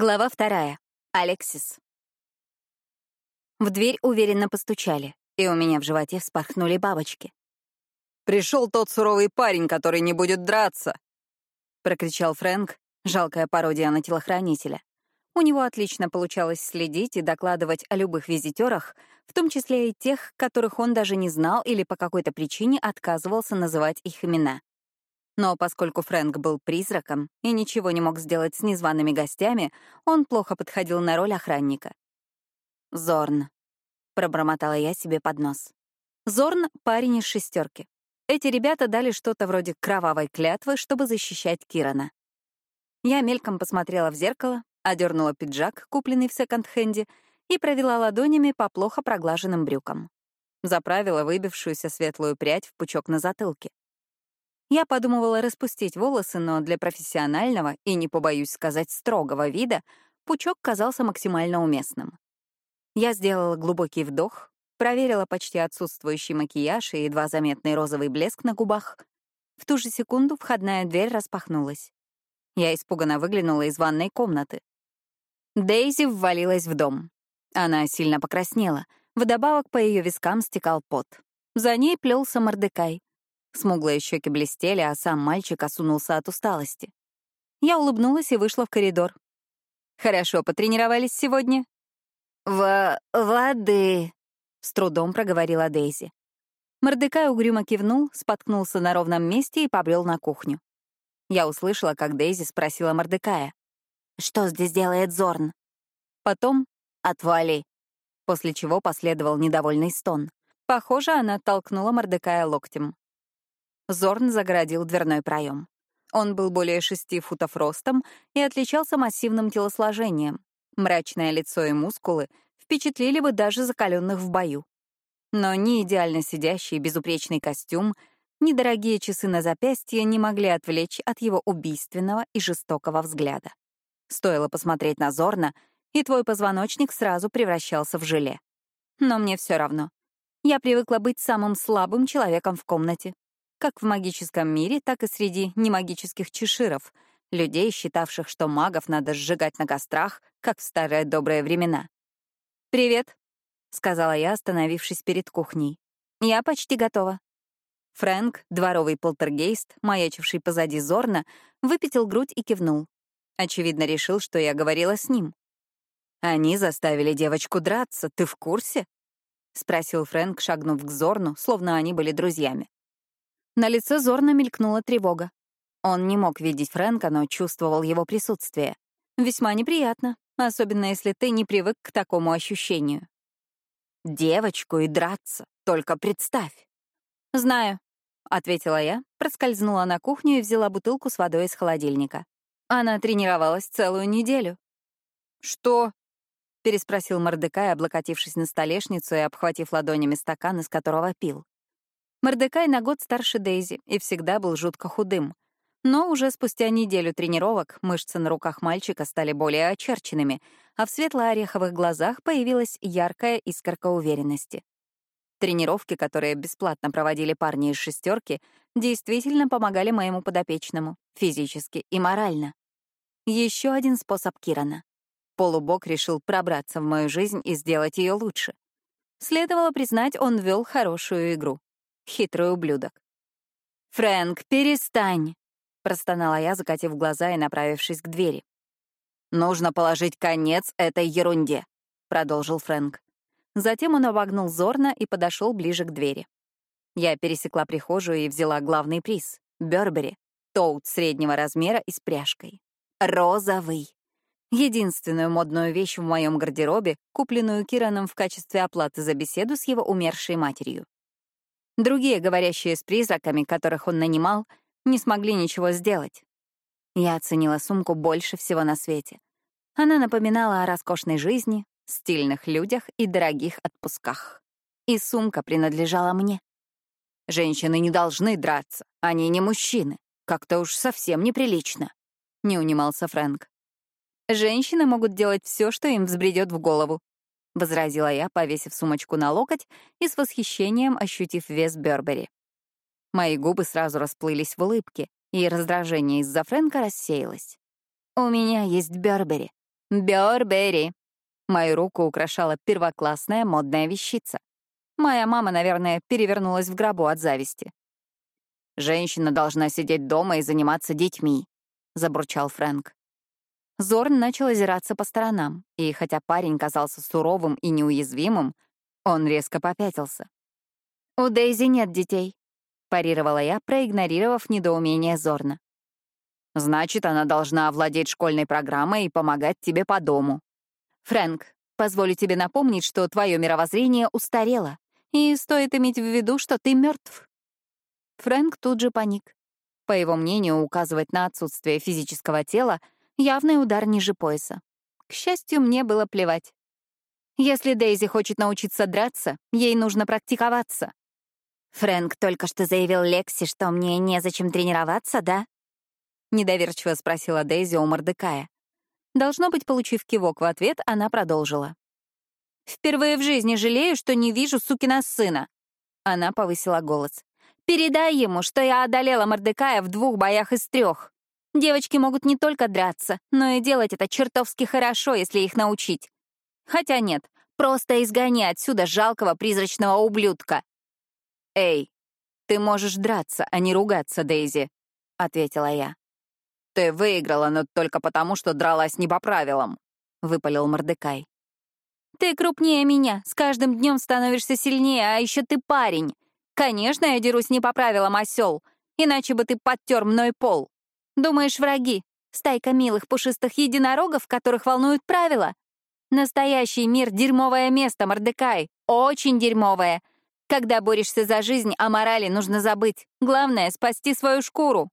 Глава вторая. Алексис. В дверь уверенно постучали, и у меня в животе вспорхнули бабочки. «Пришел тот суровый парень, который не будет драться!» — прокричал Фрэнк, жалкая пародия на телохранителя. У него отлично получалось следить и докладывать о любых визитерах, в том числе и тех, которых он даже не знал или по какой-то причине отказывался называть их имена. Но поскольку Фрэнк был призраком и ничего не мог сделать с незваными гостями, он плохо подходил на роль охранника. «Зорн», — пробормотала я себе под нос. Зорн — парень из шестерки. Эти ребята дали что-то вроде кровавой клятвы, чтобы защищать Кирана. Я мельком посмотрела в зеркало, одернула пиджак, купленный в секонд-хенде, и провела ладонями по плохо проглаженным брюкам. Заправила выбившуюся светлую прядь в пучок на затылке. Я подумывала распустить волосы, но для профессионального и, не побоюсь сказать, строгого вида пучок казался максимально уместным. Я сделала глубокий вдох, проверила почти отсутствующий макияж и едва заметный розовый блеск на губах. В ту же секунду входная дверь распахнулась. Я испуганно выглянула из ванной комнаты. Дейзи ввалилась в дом. Она сильно покраснела. Вдобавок по ее вискам стекал пот. За ней плелся Мордекай. Смуглые щеки блестели, а сам мальчик осунулся от усталости. Я улыбнулась и вышла в коридор. «Хорошо потренировались сегодня?» «В... воды», — с трудом проговорила Дейзи. Мордекай угрюмо кивнул, споткнулся на ровном месте и побрел на кухню. Я услышала, как Дейзи спросила Мордекая. «Что здесь делает Зорн?» Потом «Отвали», после чего последовал недовольный стон. Похоже, она толкнула Мордекая локтем. Зорн загородил дверной проем. Он был более шести футов ростом и отличался массивным телосложением. Мрачное лицо и мускулы впечатлили бы даже закаленных в бою. Но ни идеально сидящий безупречный костюм, ни дорогие часы на запястье не могли отвлечь от его убийственного и жестокого взгляда. Стоило посмотреть на Зорна, и твой позвоночник сразу превращался в желе. Но мне все равно. Я привыкла быть самым слабым человеком в комнате, как в магическом мире, так и среди немагических чеширов, людей, считавших, что магов надо сжигать на кострах, как в старые добрые времена. «Привет», — сказала я, остановившись перед кухней. «Я почти готова». Фрэнк, дворовый полтергейст, маячивший позади Зорна, выпятил грудь и кивнул. Очевидно, решил, что я говорила с ним. «Они заставили девочку драться, ты в курсе?» — спросил Фрэнк, шагнув к Зорну, словно они были друзьями. На лице Зорна мелькнула тревога. Он не мог видеть Фрэнка, но чувствовал его присутствие. Весьма неприятно, особенно если ты не привык к такому ощущению. «Девочку и драться, только представь!» «Знаю», — ответила я, проскользнула на кухню и взяла бутылку с водой из холодильника. Она тренировалась целую неделю. «Что?» — переспросил Мордекай, облокотившись на столешницу и обхватив ладонями стакан, из которого пил. Мордекай на год старше Дейзи и всегда был жутко худым. Но уже спустя неделю тренировок мышцы на руках мальчика стали более очерченными, а в светло-ореховых глазах появилась яркая искорка уверенности. Тренировки, которые бесплатно проводили парни из шестерки, действительно помогали моему подопечному, физически и морально. Еще один способ Кирана. Полубог решил пробраться в мою жизнь и сделать ее лучше. Следовало признать, он вел хорошую игру. Хитрый ублюдок. «Фрэнк, перестань!» — простонала я, закатив глаза и направившись к двери. «Нужно положить конец этой ерунде», — продолжил Фрэнк. Затем он обогнул Зорна и подошел ближе к двери. Я пересекла прихожую и взяла главный приз — Бёрбери, тоут среднего размера и с пряжкой. Розовый. Единственную модную вещь в моем гардеробе, купленную Кираном в качестве оплаты за беседу с его умершей матерью. Другие, говорящие с призраками, которых он нанимал, не смогли ничего сделать. Я оценила сумку больше всего на свете. Она напоминала о роскошной жизни, стильных людях и дорогих отпусках. И сумка принадлежала мне. Женщины не должны драться, они не мужчины. Как-то уж совсем неприлично. Не унимался Фрэнк. Женщины могут делать все, что им взбредет в голову, — возразила я, повесив сумочку на локоть и с восхищением ощутив вес Бербери. Мои губы сразу расплылись в улыбке, и раздражение из-за Фрэнка рассеялось. «У меня есть Бербери. Бёрбери. Мою руку украшала первоклассная модная вещица. Моя мама, наверное, перевернулась в гробу от зависти. «Женщина должна сидеть дома и заниматься детьми», — забурчал Фрэнк. Зорн начал озираться по сторонам, и хотя парень казался суровым и неуязвимым, он резко попятился. «У Дейзи нет детей», — парировала я, проигнорировав недоумение Зорна. «Значит, она должна овладеть школьной программой и помогать тебе по дому». «Фрэнк, позволю тебе напомнить, что твое мировоззрение устарело, и стоит иметь в виду, что ты мертв». Фрэнк тут же паник. По его мнению, указывать на отсутствие физического тела — Явный удар ниже пояса. К счастью, мне было плевать. Если Дейзи хочет научиться драться, ей нужно практиковаться. «Фрэнк только что заявил Лекси, что мне незачем тренироваться, да?» Недоверчиво спросила Дейзи у Мордекая. Должно быть, получив кивок в ответ, она продолжила. «Впервые в жизни жалею, что не вижу сукина сына». Она повысила голос. «Передай ему, что я одолела Мордекая в двух боях из трех. Девочки могут не только драться, но и делать это чертовски хорошо, если их научить. Хотя нет, просто изгони отсюда жалкого призрачного ублюдка. «Эй, ты можешь драться, а не ругаться, Дейзи», — ответила я. «Ты выиграла, но только потому, что дралась не по правилам», — выпалил Мордекай. «Ты крупнее меня, с каждым днем становишься сильнее, а еще ты парень. Конечно, я дерусь не по правилам, осел, иначе бы ты подтер мной пол». Думаешь, враги? Стайка милых пушистых единорогов, которых волнуют правила? Настоящий мир — дерьмовое место, Мордекай. Очень дерьмовое. Когда борешься за жизнь, о морали нужно забыть. Главное — спасти свою шкуру.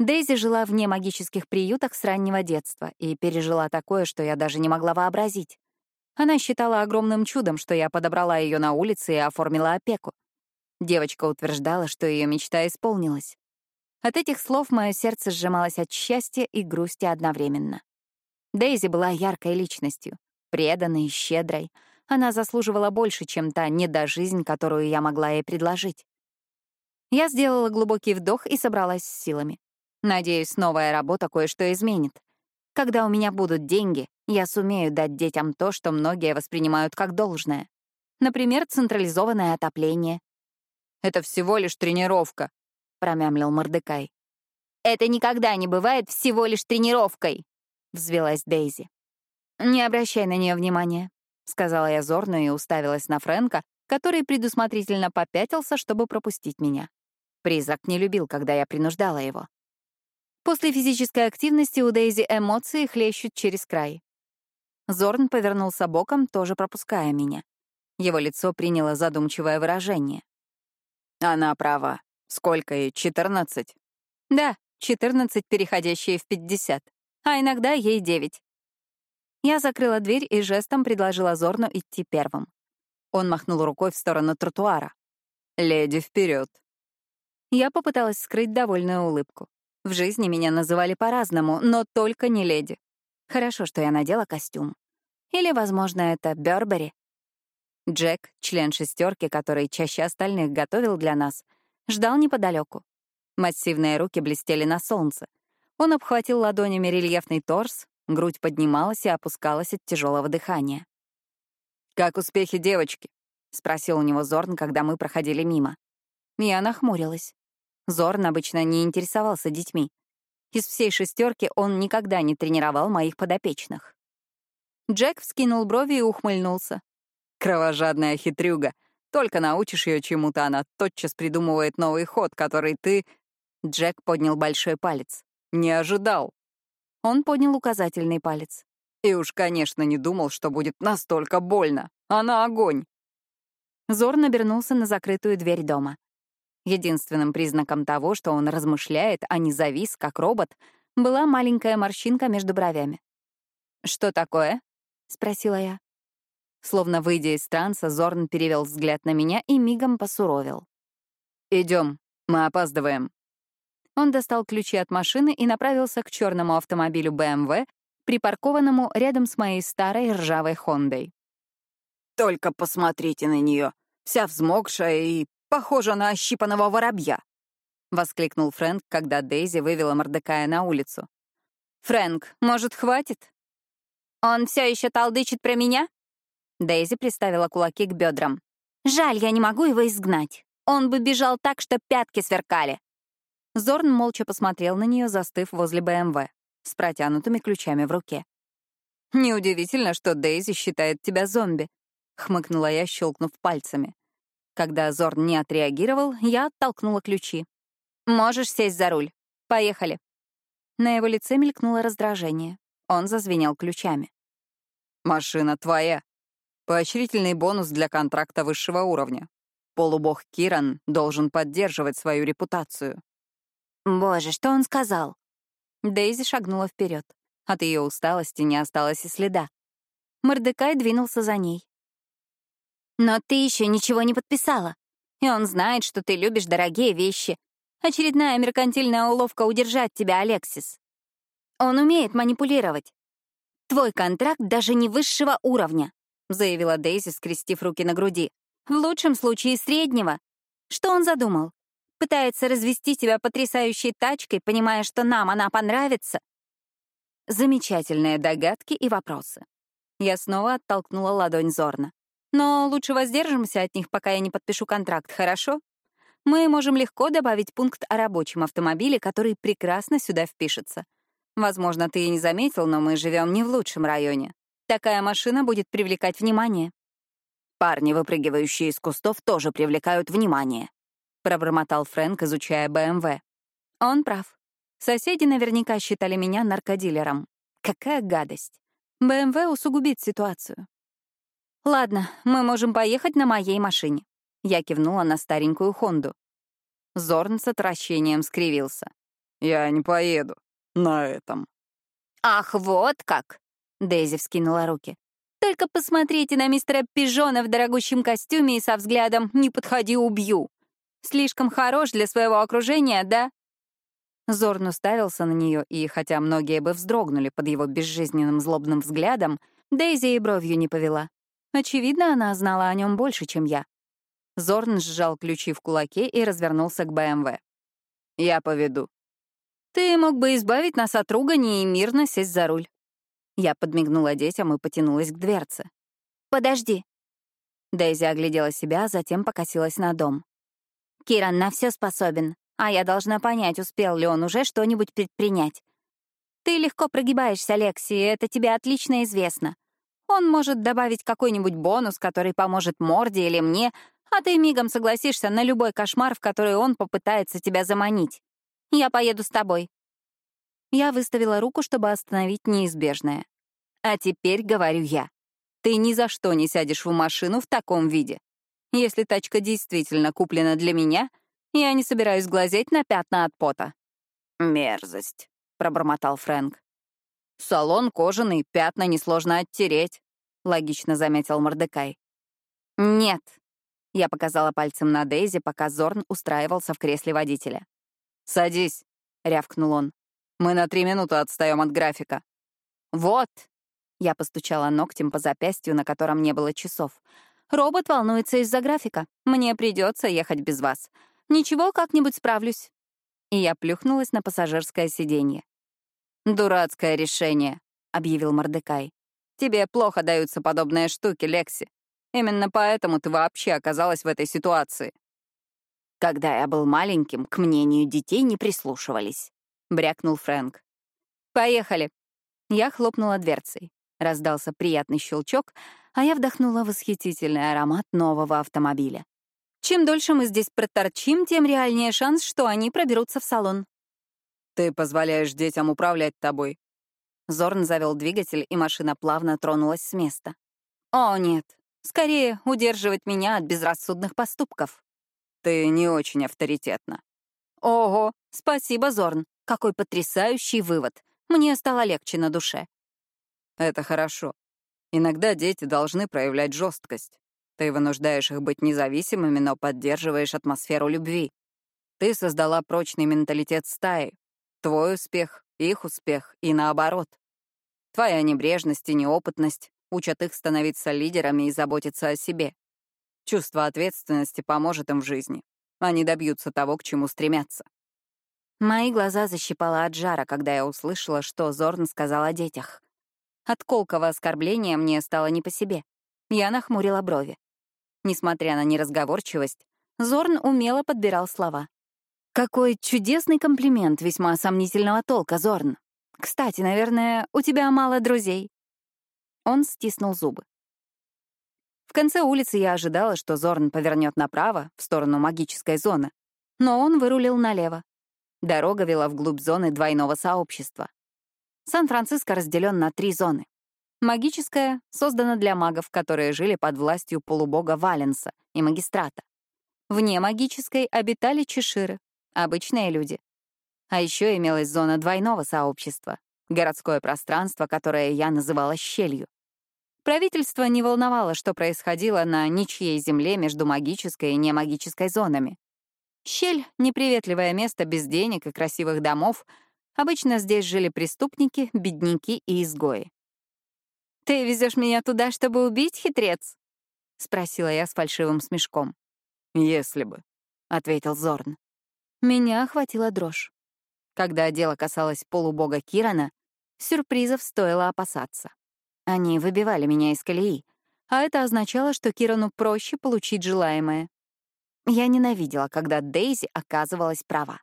Дейзи жила вне магических приютах с раннего детства и пережила такое, что я даже не могла вообразить. Она считала огромным чудом, что я подобрала ее на улице и оформила опеку. Девочка утверждала, что ее мечта исполнилась. От этих слов мое сердце сжималось от счастья и грусти одновременно. Дейзи была яркой личностью, преданной и щедрой. Она заслуживала больше, чем та недожизнь, которую я могла ей предложить. Я сделала глубокий вдох и собралась с силами. Надеюсь, новая работа кое-что изменит. Когда у меня будут деньги, я сумею дать детям то, что многие воспринимают как должное. Например, централизованное отопление. «Это всего лишь тренировка», промямлил Мордекай. «Это никогда не бывает всего лишь тренировкой», — взвелась Дейзи. «Не обращай на нее внимания», — сказала я зорно и уставилась на Фрэнка, который предусмотрительно попятился, чтобы пропустить меня. Призрак не любил, когда я принуждала его. После физической активности у Дейзи эмоции хлещут через край. Зорн повернулся боком, тоже пропуская меня. Его лицо приняло задумчивое выражение. «Она права. Сколько ей, четырнадцать? Да, четырнадцать, переходящие в пятьдесят. А иногда ей девять. Я закрыла дверь и жестом предложила Зорну идти первым. Он махнул рукой в сторону тротуара. «Леди, вперед!» Я попыталась скрыть довольную улыбку. В жизни меня называли по-разному, но только не леди. Хорошо, что я надела костюм. Или, возможно, это Бёрбери. Джек, член шестерки, который чаще остальных готовил для нас — ждал неподалеку. Массивные руки блестели на солнце. Он обхватил ладонями рельефный торс, грудь поднималась и опускалась от тяжелого дыхания. «Как успехи девочки?» — спросил у него Зорн, когда мы проходили мимо. Я нахмурилась. Зорн обычно не интересовался детьми. Из всей шестерки он никогда не тренировал моих подопечных. Джек вскинул брови и ухмыльнулся. «Кровожадная хитрюга. Только научишь ее чему-то, она тотчас придумывает новый ход, который ты...» Джек поднял большой палец. «Не ожидал». Он поднял указательный палец. И уж, конечно, не думал, что будет настолько больно. Она огонь. Зор набернулся на закрытую дверь дома. Единственным признаком того, что он размышляет, а не завис, как робот, была маленькая морщинка между бровями. «Что такое?» — спросила я. Словно выйдя из транса, Зорн перевел взгляд на меня и мигом посуровил. Идем, мы опаздываем. Он достал ключи от машины и направился к черному автомобилю BMW, припаркованному рядом с моей старой ржавой Хондой. «Только посмотрите на нее, вся взмокшая и похожа на ощипанного воробья!» — воскликнул Фрэнк, когда Дейзи вывела Мордекая на улицу. «Фрэнк, может, хватит?» Он все еще толдычит про меня? Дейзи приставила кулаки к бедрам. Жаль, я не могу его изгнать. Он бы бежал так, что пятки сверкали. Зорн молча посмотрел на нее, застыв возле БМВ, с протянутыми ключами в руке. «Неудивительно, что Дейзи считает тебя зомби», — хмыкнула я, щелкнув пальцами. Когда Зорн не отреагировал, я оттолкнула ключи. «Можешь сесть за руль. Поехали». На его лице мелькнуло раздражение. Он зазвенел ключами. «Машина твоя. Поощрительный бонус для контракта высшего уровня. Полубог Киран должен поддерживать свою репутацию». «Боже, что он сказал?» Дейзи шагнула вперед. От ее усталости не осталось и следа. Мордекай двинулся за ней. «Но ты еще ничего не подписала. И он знает, что ты любишь дорогие вещи. Очередная меркантильная уловка удержать тебя, Алексис. Он умеет манипулировать. Твой контракт даже не высшего уровня», — заявила Дейзи, скрестив руки на груди. «В лучшем случае среднего. Что он задумал? Пытается развести тебя потрясающей тачкой, понимая, что нам она понравится, Замечательные догадки и вопросы. Я снова оттолкнула ладонь Зорна. Но лучше воздержимся от них, пока я не подпишу контракт, хорошо? Мы можем легко добавить пункт о рабочем автомобиле, который прекрасно сюда впишется. Возможно, ты и не заметил, но мы живем не в лучшем районе. Такая машина будет привлекать внимание. Парни, выпрыгивающие из кустов, тоже привлекают внимание, пробормотал Фрэнк, изучая БМВ. Он прав. Соседи наверняка считали меня наркодилером. Какая гадость. БМВ усугубит ситуацию. Ладно, мы можем поехать на моей машине. Я кивнула на старенькую Хонду. Зорн с отвращением скривился. «Я не поеду. На этом». «Ах, вот как!» — Дейзи вскинула руки. «Только посмотрите на мистера Пижона в дорогущем костюме и со взглядом «не подходи, убью». Слишком хорош для своего окружения, да?» Зорн уставился на нее, и хотя многие бы вздрогнули под его безжизненным злобным взглядом, Дейзи и бровью не повела. Очевидно, она знала о нем больше, чем я. Зорн сжал ключи в кулаке и развернулся к БМВ. «Я поведу». «Ты мог бы избавить нас от ругани и мирно сесть за руль». Я подмигнула детям и потянулась к дверце. «Подожди». Дейзи оглядела себя, а затем покосилась на дом. «Киран на все способен а я должна понять, успел ли он уже что-нибудь предпринять. Ты легко прогибаешься, Лекси, и это тебе отлично известно. Он может добавить какой-нибудь бонус, который поможет Морде или мне, а ты мигом согласишься на любой кошмар, в который он попытается тебя заманить. Я поеду с тобой. Я выставила руку, чтобы остановить неизбежное. А теперь говорю я. Ты ни за что не сядешь в машину в таком виде. Если тачка действительно куплена для меня, я не собираюсь глазеть на пятна от пота». «Мерзость», — пробормотал Фрэнк. «Салон кожаный, пятна несложно оттереть», — логично заметил Мордекай. «Нет», — я показала пальцем на Дейзи, пока Зорн устраивался в кресле водителя. «Садись», — рявкнул он. «Мы на три минуты отстаем от графика». «Вот», — я постучала ногтем по запястью, на котором не было часов. «Робот волнуется из-за графика. Мне придется ехать без вас. Ничего, как-нибудь справлюсь. И я плюхнулась на пассажирское сиденье. «Дурацкое решение», — объявил Мордекай. «Тебе плохо даются подобные штуки, Лекси. Именно поэтому ты вообще оказалась в этой ситуации». «Когда я был маленьким, к мнению детей не прислушивались», — брякнул Фрэнк. «Поехали». Я хлопнула дверцей. Раздался приятный щелчок, а я вдохнула восхитительный аромат нового автомобиля. Чем дольше мы здесь проторчим, тем реальнее шанс, что они проберутся в салон. «Ты позволяешь детям управлять тобой». Зорн завел двигатель, и машина плавно тронулась с места. «О, нет. Скорее, удерживать меня от безрассудных поступков». «Ты не очень авторитетна». «Ого, спасибо, Зорн. Какой потрясающий вывод. Мне стало легче на душе». «Это хорошо. Иногда дети должны проявлять жесткость. Ты вынуждаешь их быть независимыми, но поддерживаешь атмосферу любви. Ты создала прочный менталитет стаи. Твой успех — их успех, и наоборот. Твоя небрежность и неопытность учат их становиться лидерами и заботиться о себе. Чувство ответственности поможет им в жизни. Они добьются того, к чему стремятся. Мои глаза защипало от жара, когда я услышала, что Зорн сказал о детях. От колкого оскорбления мне стало не по себе. Я нахмурила брови. Несмотря на неразговорчивость, Зорн умело подбирал слова. «Какой чудесный комплимент весьма сомнительного толка, Зорн. Кстати, наверное, у тебя мало друзей». Он стиснул зубы. В конце улицы я ожидала, что Зорн повернет направо, в сторону магической зоны, но он вырулил налево. Дорога вела вглубь зоны двойного сообщества. Сан-Франциско разделен на три зоны. Магическая создана для магов, которые жили под властью полубога Валенса и магистрата. Вне магической обитали чеширы, обычные люди. А еще имелась зона двойного сообщества, городское пространство, которое я называла щелью. Правительство не волновало, что происходило на ничьей земле между магической и немагической зонами. Щель — неприветливое место без денег и красивых домов. Обычно здесь жили преступники, бедняки и изгои. «Ты везешь меня туда, чтобы убить, хитрец?» — спросила я с фальшивым смешком. «Если бы», — ответил Зорн. Меня охватила дрожь. Когда дело касалось полубога Кирана, сюрпризов стоило опасаться. Они выбивали меня из колеи, а это означало, что Кирану проще получить желаемое. Я ненавидела, когда Дейзи оказывалась права.